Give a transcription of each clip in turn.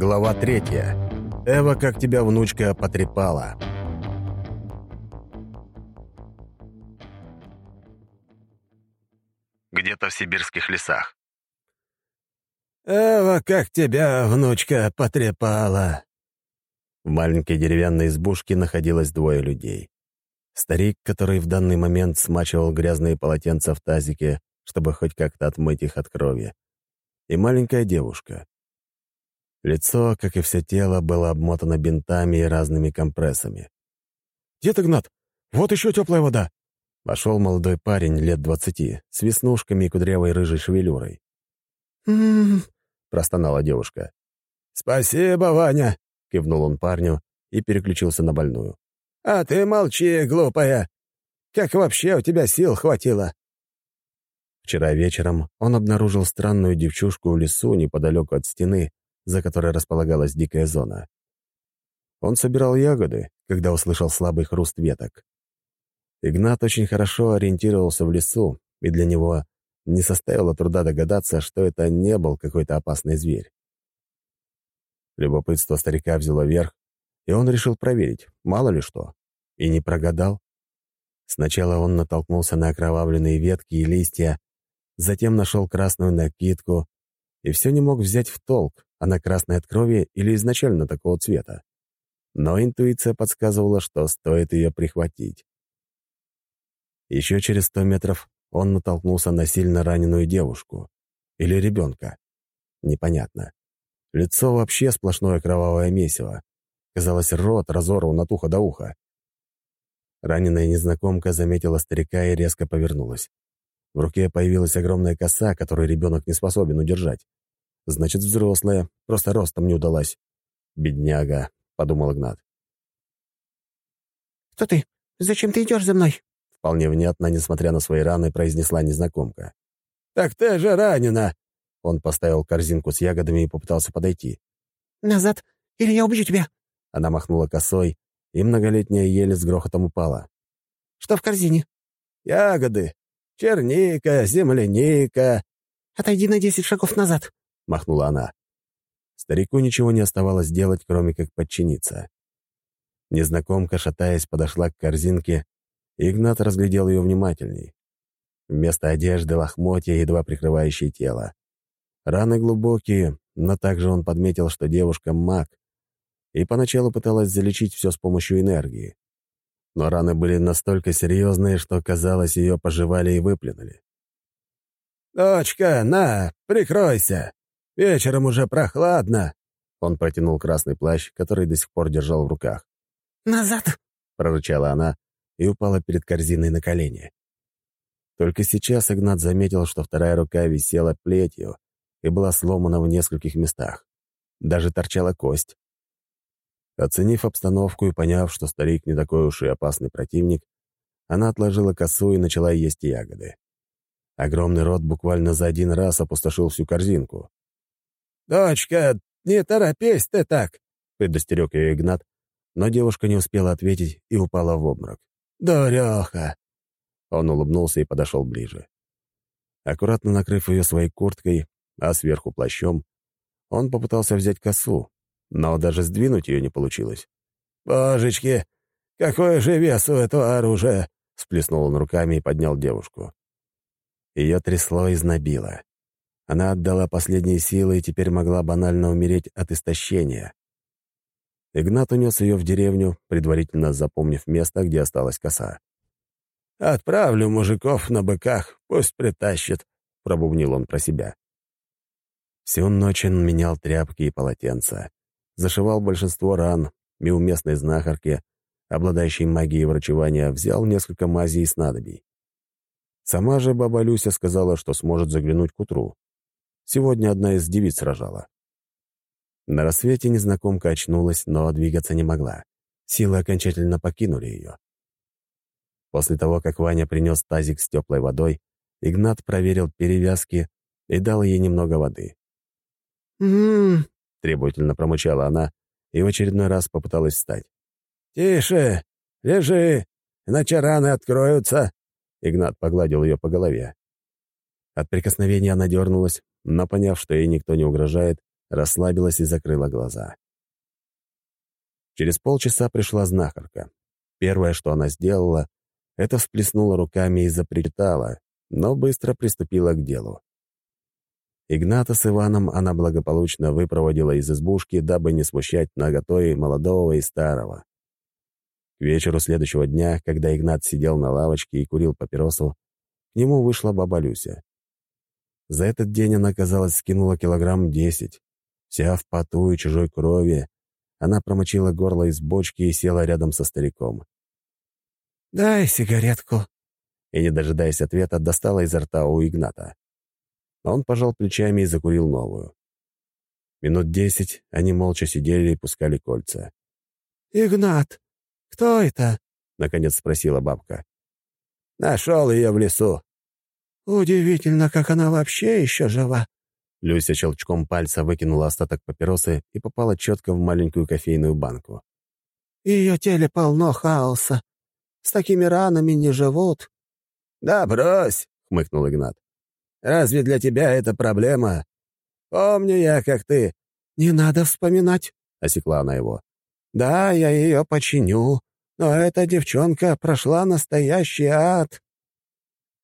Глава третья. Эва, как тебя внучка потрепала. Где-то в сибирских лесах. «Эва, как тебя внучка потрепала!» В маленькой деревянной избушке находилось двое людей. Старик, который в данный момент смачивал грязные полотенца в тазике, чтобы хоть как-то отмыть их от крови, и маленькая девушка. Лицо, как и все тело, было обмотано бинтами и разными компрессами. «Дед Игнат, вот еще теплая вода!» Вошел молодой парень лет двадцати, с веснушками и кудрявой рыжей шевелюрой. «М-м-м», простонала девушка. «Спасибо, Ваня!» — кивнул он парню и переключился на больную. «А ты молчи, глупая! Как вообще у тебя сил хватило?» Вчера вечером он обнаружил странную девчушку в лесу неподалеку от стены, за которой располагалась дикая зона. Он собирал ягоды, когда услышал слабый хруст веток. Игнат очень хорошо ориентировался в лесу, и для него не составило труда догадаться, что это не был какой-то опасный зверь. Любопытство старика взяло верх, и он решил проверить, мало ли что. И не прогадал. Сначала он натолкнулся на окровавленные ветки и листья, затем нашел красную накидку и все не мог взять в толк, она красная от крови или изначально такого цвета. Но интуиция подсказывала, что стоит ее прихватить. Еще через сто метров он натолкнулся на сильно раненую девушку. Или ребенка. Непонятно. Лицо вообще сплошное кровавое месиво. Казалось, рот разорван от уха до уха. Раненая незнакомка заметила старика и резко повернулась. В руке появилась огромная коса, которую ребенок не способен удержать. Значит, взрослая, просто ростом не удалась. «Бедняга», — подумал Игнат. «Кто ты? Зачем ты идешь за мной?» Вполне внятно, несмотря на свои раны, произнесла незнакомка. «Так ты же ранена!» Он поставил корзинку с ягодами и попытался подойти. «Назад, или я убью тебя!» Она махнула косой, и многолетняя еле с грохотом упала. «Что в корзине?» «Ягоды. Черника, земляника». «Отойди на десять шагов назад», — махнула она. Старику ничего не оставалось делать, кроме как подчиниться. Незнакомка, шатаясь, подошла к корзинке, и Игнат разглядел ее внимательней. Вместо одежды — лохмотья, едва прикрывающие тело. Раны глубокие, но также он подметил, что девушка — маг, и поначалу пыталась залечить все с помощью энергии. Но раны были настолько серьезные, что, казалось, ее пожевали и выплюнули. «Дочка, на, прикройся! Вечером уже прохладно!» Он протянул красный плащ, который до сих пор держал в руках. «Назад!» — прорычала она и упала перед корзиной на колени. Только сейчас Игнат заметил, что вторая рука висела плетью и была сломана в нескольких местах. Даже торчала кость. Оценив обстановку и поняв, что старик не такой уж и опасный противник, она отложила косу и начала есть ягоды. Огромный рот буквально за один раз опустошил всю корзинку. «Дочка, не торопись ты так!» — предостерег ее Игнат, но девушка не успела ответить и упала в обморок. «Дуреха!» Он улыбнулся и подошел ближе. Аккуратно накрыв ее своей курткой, а сверху плащом, он попытался взять косу, но даже сдвинуть ее не получилось. «Божечки, какой же вес у этого оружия!» — сплеснул он руками и поднял девушку. Ее трясло и знобило. Она отдала последние силы и теперь могла банально умереть от истощения. Игнат унес ее в деревню, предварительно запомнив место, где осталась коса. «Отправлю мужиков на быках, пусть притащат», — пробубнил он про себя. Всю ночь он менял тряпки и полотенца зашивал большинство ран и у местной знахарки, обладающей магией врачевания, взял несколько мазей и снадобий. Сама же баба Люся сказала, что сможет заглянуть к утру. Сегодня одна из девиц рожала. На рассвете незнакомка очнулась, но двигаться не могла. Силы окончательно покинули ее. После того, как Ваня принес тазик с теплой водой, Игнат проверил перевязки и дал ей немного воды. «М-м-м», — требовательно промычала она и в очередной раз попыталась встать. «Тише! Лежи! Иначе раны откроются!» Игнат погладил ее по голове. От прикосновения она дернулась, но, поняв, что ей никто не угрожает, расслабилась и закрыла глаза. Через полчаса пришла знахарка. Первое, что она сделала, это всплеснула руками и запричитала, но быстро приступила к делу. Игната с Иваном она благополучно выпроводила из избушки, дабы не смущать наготой молодого и старого. К вечеру следующего дня, когда Игнат сидел на лавочке и курил папиросу, к нему вышла баба Люся. За этот день она, казалось, скинула килограмм десять. Вся в поту и чужой крови, она промочила горло из бочки и села рядом со стариком. «Дай сигаретку», и, не дожидаясь ответа, достала изо рта у Игната. Он пожал плечами и закурил новую. Минут десять они молча сидели и пускали кольца. «Игнат, кто это?» — наконец спросила бабка. «Нашел ее в лесу». «Удивительно, как она вообще еще жива». Люся щелчком пальца выкинула остаток папиросы и попала четко в маленькую кофейную банку. «Ее теле полно хаоса. С такими ранами не живут». «Да брось», — хмыкнул Игнат. «Разве для тебя это проблема? Помню я, как ты...» «Не надо вспоминать», — осекла она его. «Да, я ее починю, но эта девчонка прошла настоящий ад».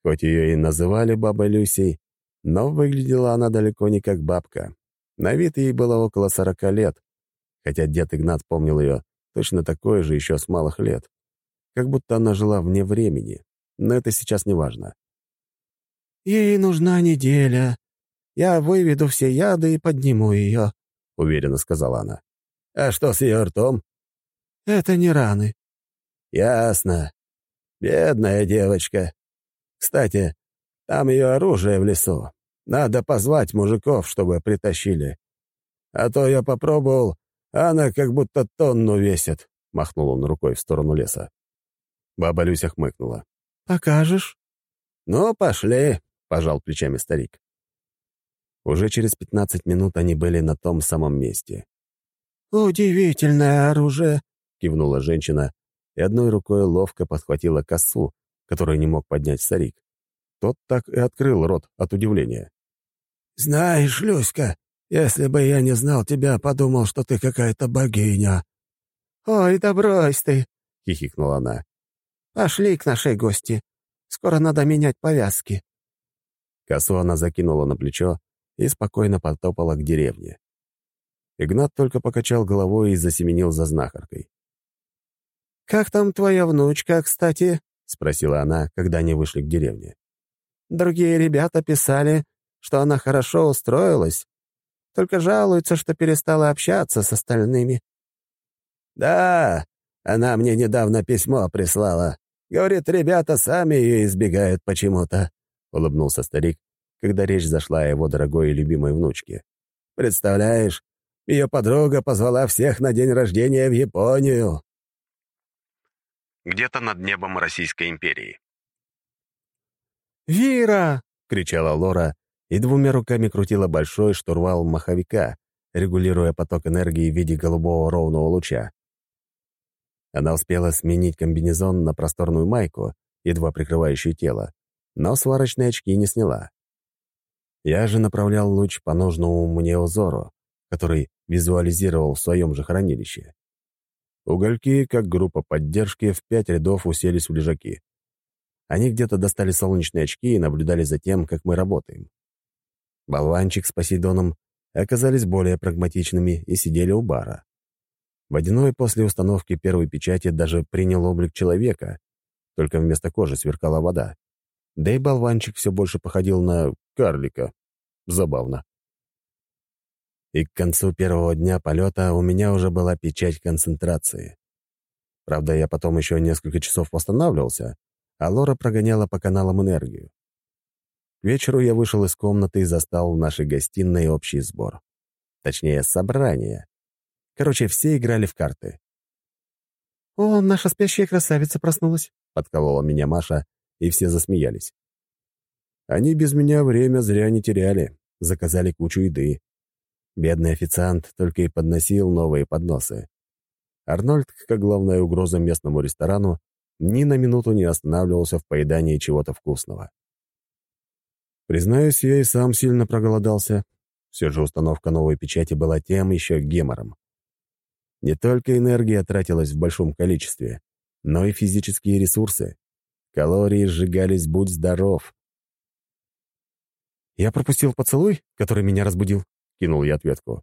Хоть ее и называли бабой Люсей, но выглядела она далеко не как бабка. На вид ей было около сорока лет, хотя дед Игнат помнил ее точно такой же еще с малых лет, как будто она жила вне времени, но это сейчас не важно. «Ей нужна неделя. Я выведу все яды и подниму ее», — уверенно сказала она. «А что с ее ртом?» «Это не раны». «Ясно. Бедная девочка. Кстати, там ее оружие в лесу. Надо позвать мужиков, чтобы притащили. А то я попробовал, а она как будто тонну весит», — махнул он рукой в сторону леса. Баба Люся хмыкнула. «Покажешь?» «Ну, пошли», — пожал плечами старик. Уже через пятнадцать минут они были на том самом месте. «Удивительное оружие», — кивнула женщина и одной рукой ловко подхватила косу, которую не мог поднять старик. Тот так и открыл рот от удивления. «Знаешь, Люська, если бы я не знал тебя, подумал, что ты какая-то богиня». «Ой, да брось ты!» — хихикнула она. «Пошли к нашей гости. Скоро надо менять повязки». Косу она закинула на плечо и спокойно потопала к деревне. Игнат только покачал головой и засеменил за знахаркой. «Как там твоя внучка, кстати?» — спросила она, когда они вышли к деревне. «Другие ребята писали, что она хорошо устроилась, только жалуется, что перестала общаться с остальными». «Да, она мне недавно письмо прислала. Говорит, ребята сами ее избегают почему-то», — улыбнулся старик, когда речь зашла о его дорогой и любимой внучке. «Представляешь, ее подруга позвала всех на день рождения в Японию». Где-то над небом Российской империи. «Вира!» — кричала Лора и двумя руками крутила большой штурвал маховика, регулируя поток энергии в виде голубого ровного луча. Она успела сменить комбинезон на просторную майку, едва прикрывающую тело, но сварочные очки не сняла. Я же направлял луч по нужному мне узору, который визуализировал в своем же хранилище. Угольки, как группа поддержки, в пять рядов уселись в лежаки. Они где-то достали солнечные очки и наблюдали за тем, как мы работаем. Болванчик с Посейдоном оказались более прагматичными и сидели у бара. Водяной после установки первой печати даже принял облик человека, только вместо кожи сверкала вода. Да и болванчик все больше походил на карлика. Забавно. И к концу первого дня полета у меня уже была печать концентрации. Правда, я потом еще несколько часов восстанавливался, а Лора прогоняла по каналам энергию. К вечеру я вышел из комнаты и застал в нашей гостиной общий сбор. Точнее, собрание. Короче, все играли в карты. «О, наша спящая красавица проснулась», — подколола меня Маша, и все засмеялись. Они без меня время зря не теряли, заказали кучу еды. Бедный официант только и подносил новые подносы. Арнольд, как главная угроза местному ресторану, ни на минуту не останавливался в поедании чего-то вкусного. Признаюсь, я и сам сильно проголодался. Все же установка новой печати была тем еще гемором. Не только энергия тратилась в большом количестве, но и физические ресурсы. Калории сжигались, будь здоров. «Я пропустил поцелуй, который меня разбудил?» — кинул я ответку.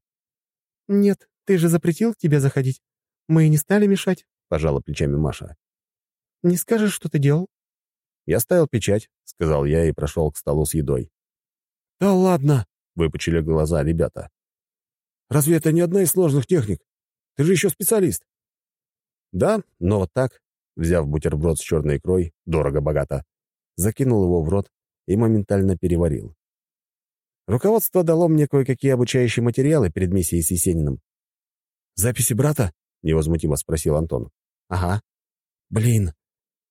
«Нет, ты же запретил к тебе заходить. Мы и не стали мешать», — пожала плечами Маша. «Не скажешь, что ты делал?» «Я ставил печать», — сказал я и прошел к столу с едой. «Да ладно!» — выпучили глаза ребята. «Разве это не одна из сложных техник? Ты же еще специалист». «Да, но вот так», взяв бутерброд с черной икрой, дорого-богато, закинул его в рот и моментально переварил. Руководство дало мне кое-какие обучающие материалы перед миссией с Есениным. «Записи брата?» — невозмутимо спросил Антон. «Ага». «Блин,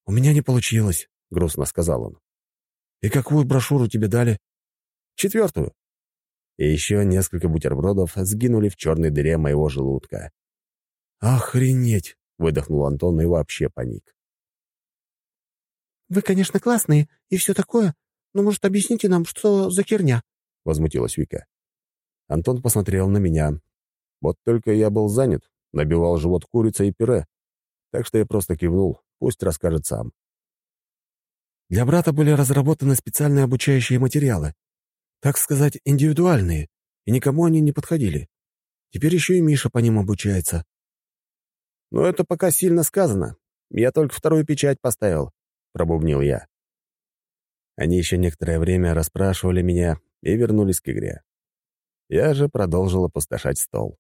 у меня не получилось», — грустно сказал он. «И какую брошюру тебе дали?» «Четвертую». И еще несколько бутербродов сгинули в черной дыре моего желудка. «Охренеть!» — выдохнул Антон и вообще паник. «Вы, конечно, классные и все такое, но, может, объясните нам, что за херня?» — возмутилась Вика. Антон посмотрел на меня. Вот только я был занят, набивал живот курицей и пюре. Так что я просто кивнул, пусть расскажет сам. Для брата были разработаны специальные обучающие материалы. Так сказать, индивидуальные, и никому они не подходили. Теперь еще и Миша по ним обучается. «Ну, это пока сильно сказано. Я только вторую печать поставил», — пробубнил я. Они еще некоторое время расспрашивали меня и вернулись к игре. Я же продолжил опустошать стол.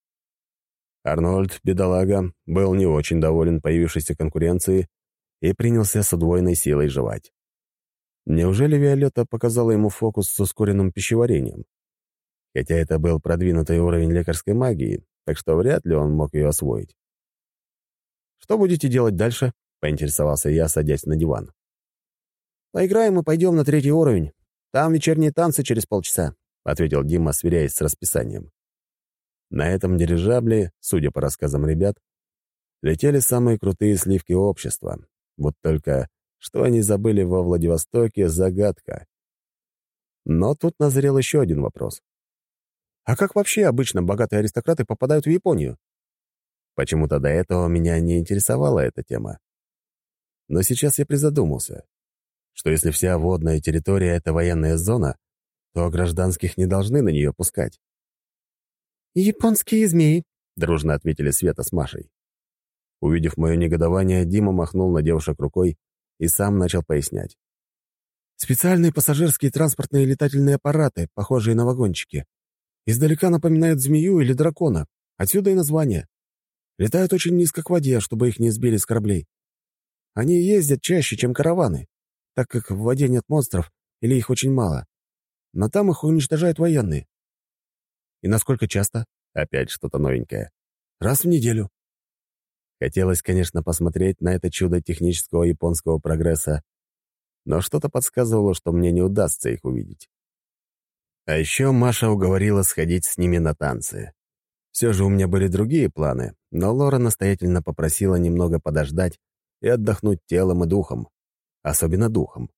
Арнольд, бедолага, был не очень доволен появившейся конкуренцией и принялся с удвоенной силой жевать. Неужели Виолетта показала ему фокус с ускоренным пищеварением? Хотя это был продвинутый уровень лекарской магии, так что вряд ли он мог ее освоить. «Что будете делать дальше?» — поинтересовался я, садясь на диван. «Поиграем и пойдем на третий уровень. Там вечерние танцы через полчаса», — ответил Дима, сверяясь с расписанием. На этом дирижабле, судя по рассказам ребят, летели самые крутые сливки общества. Вот только что они забыли во Владивостоке — загадка. Но тут назрел еще один вопрос. А как вообще обычно богатые аристократы попадают в Японию? Почему-то до этого меня не интересовала эта тема. Но сейчас я призадумался, что если вся водная территория — это военная зона, то гражданских не должны на нее пускать. «Японские змеи», — дружно ответили Света с Машей. Увидев мое негодование, Дима махнул на девушек рукой и сам начал пояснять. «Специальные пассажирские транспортные летательные аппараты, похожие на вагончики. Издалека напоминают змею или дракона. Отсюда и название. Летают очень низко к воде, чтобы их не сбили с кораблей. Они ездят чаще, чем караваны, так как в воде нет монстров или их очень мало. Но там их уничтожают военные. И насколько часто? Опять что-то новенькое. Раз в неделю. Хотелось, конечно, посмотреть на это чудо технического японского прогресса, но что-то подсказывало, что мне не удастся их увидеть. А еще Маша уговорила сходить с ними на танцы. Все же у меня были другие планы, но Лора настоятельно попросила немного подождать и отдохнуть телом и духом, особенно духом.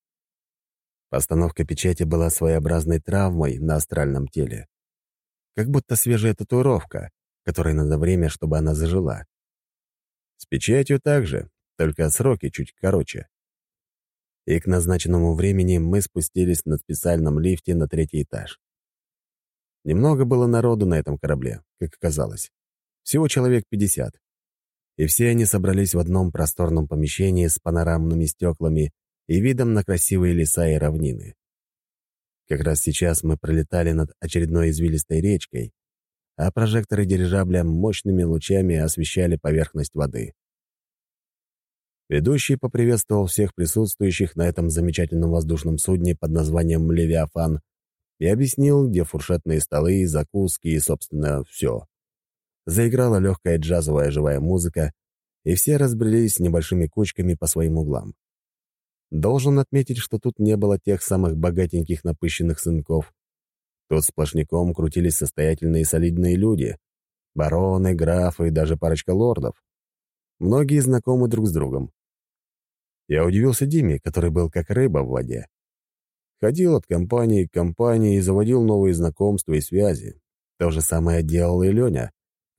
Постановка печати была своеобразной травмой на астральном теле как будто свежая татуировка, которой надо время, чтобы она зажила. С печатью также, только сроки чуть короче. И к назначенному времени мы спустились на специальном лифте на третий этаж. Немного было народу на этом корабле, как оказалось. Всего человек 50. И все они собрались в одном просторном помещении с панорамными стеклами и видом на красивые леса и равнины. Как раз сейчас мы пролетали над очередной извилистой речкой, а прожекторы дирижабля мощными лучами освещали поверхность воды. Ведущий поприветствовал всех присутствующих на этом замечательном воздушном судне под названием «Левиафан» и объяснил, где фуршетные столы, закуски и, собственно, все. Заиграла легкая джазовая живая музыка, и все разбрелись небольшими кучками по своим углам. Должен отметить, что тут не было тех самых богатеньких напыщенных сынков. Тут сплошняком крутились состоятельные и солидные люди. Бароны, графы и даже парочка лордов. Многие знакомы друг с другом. Я удивился Диме, который был как рыба в воде. Ходил от компании к компании и заводил новые знакомства и связи. То же самое делал и Леня,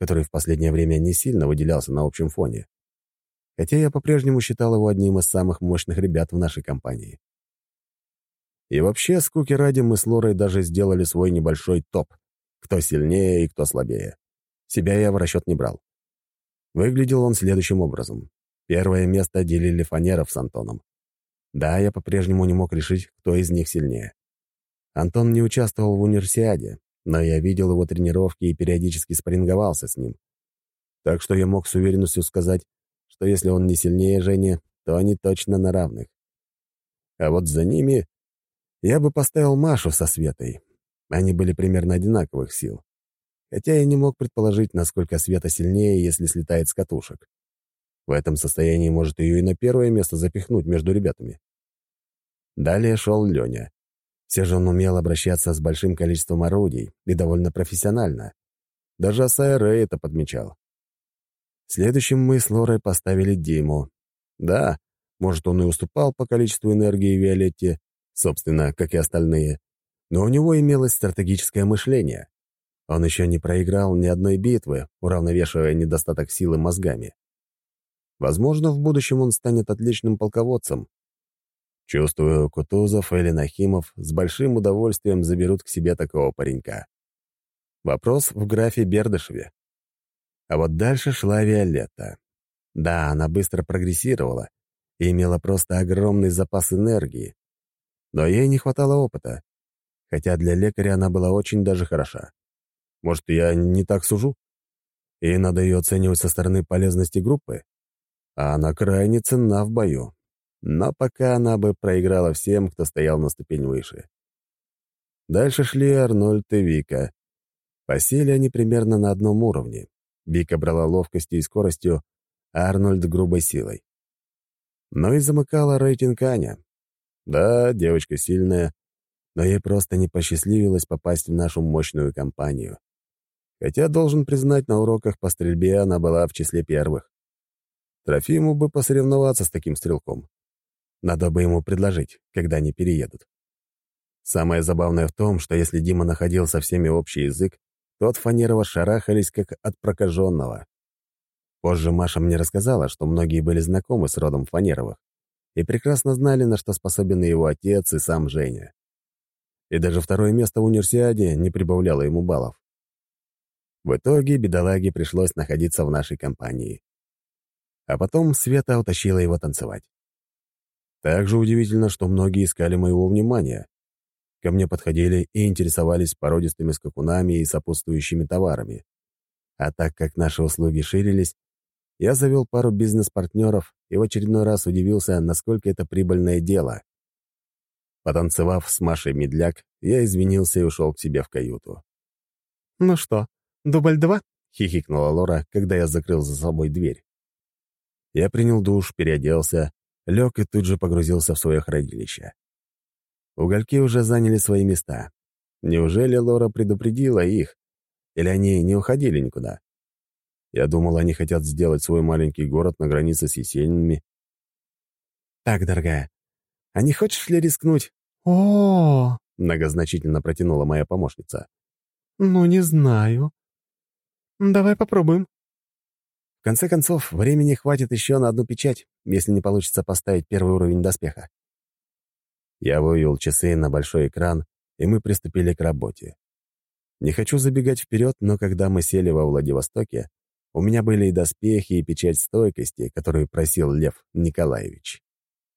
который в последнее время не сильно выделялся на общем фоне. Хотя я по-прежнему считал его одним из самых мощных ребят в нашей компании. И вообще, скуки ради, мы с Лорой даже сделали свой небольшой топ. Кто сильнее и кто слабее. Себя я в расчет не брал. Выглядел он следующим образом. Первое место делили Фанеров с Антоном. Да, я по-прежнему не мог решить, кто из них сильнее. Антон не участвовал в универсиаде, но я видел его тренировки и периодически спарринговался с ним. Так что я мог с уверенностью сказать, что если он не сильнее Жени, то они точно на равных. А вот за ними я бы поставил Машу со Светой. Они были примерно одинаковых сил. Хотя я не мог предположить, насколько Света сильнее, если слетает с катушек. В этом состоянии может ее и на первое место запихнуть между ребятами. Далее шел Леня. Все же он умел обращаться с большим количеством орудий и довольно профессионально. Даже Асайя это подмечал. Следующим мы с Лорой поставили Диму. Да, может, он и уступал по количеству энергии Виолетте, собственно, как и остальные, но у него имелось стратегическое мышление. Он еще не проиграл ни одной битвы, уравновешивая недостаток силы мозгами. Возможно, в будущем он станет отличным полководцем. Чувствую, Кутузов или Нахимов с большим удовольствием заберут к себе такого паренька. Вопрос в графе Бердышеве. А вот дальше шла Виолетта. Да, она быстро прогрессировала и имела просто огромный запас энергии. Но ей не хватало опыта, хотя для лекаря она была очень даже хороша. Может, я не так сужу? И надо ее оценивать со стороны полезности группы? а она крайне ценна в бою. Но пока она бы проиграла всем, кто стоял на ступень выше. Дальше шли Арнольд и Вика. Посели они примерно на одном уровне. Вика брала ловкостью и скоростью, а Арнольд — грубой силой. Но и замыкала рейтинг Аня. Да, девочка сильная, но ей просто не посчастливилось попасть в нашу мощную компанию. Хотя, должен признать, на уроках по стрельбе она была в числе первых. Трофиму бы посоревноваться с таким стрелком. Надо бы ему предложить, когда они переедут. Самое забавное в том, что если Дима находил со всеми общий язык, то от Фанерова шарахались, как от прокаженного. Позже Маша мне рассказала, что многие были знакомы с родом Фанеровых и прекрасно знали, на что способен его отец и сам Женя. И даже второе место в универсиаде не прибавляло ему баллов. В итоге бедолаге пришлось находиться в нашей компании а потом Света утащила его танцевать. Также удивительно, что многие искали моего внимания. Ко мне подходили и интересовались породистыми скакунами и сопутствующими товарами. А так как наши услуги ширились, я завел пару бизнес-партнеров и в очередной раз удивился, насколько это прибыльное дело. Потанцевав с Машей Медляк, я извинился и ушел к себе в каюту. «Ну что, дубль два?» — хихикнула Лора, когда я закрыл за собой дверь. Я принял душ, переоделся, лег и тут же погрузился в свое хранилище. Угольки уже заняли свои места. Неужели Лора предупредила их? Или они не уходили никуда? Я думал, они хотят сделать свой маленький город на границе с Есенинами. «Так, дорогая, а не хочешь ли рискнуть?» «О-о-о!» — многозначительно протянула моя помощница. «Ну, не знаю. Давай попробуем». В конце концов, времени хватит еще на одну печать, если не получится поставить первый уровень доспеха. Я вывел часы на большой экран, и мы приступили к работе. Не хочу забегать вперед, но когда мы сели во Владивостоке, у меня были и доспехи, и печать стойкости, которую просил Лев Николаевич.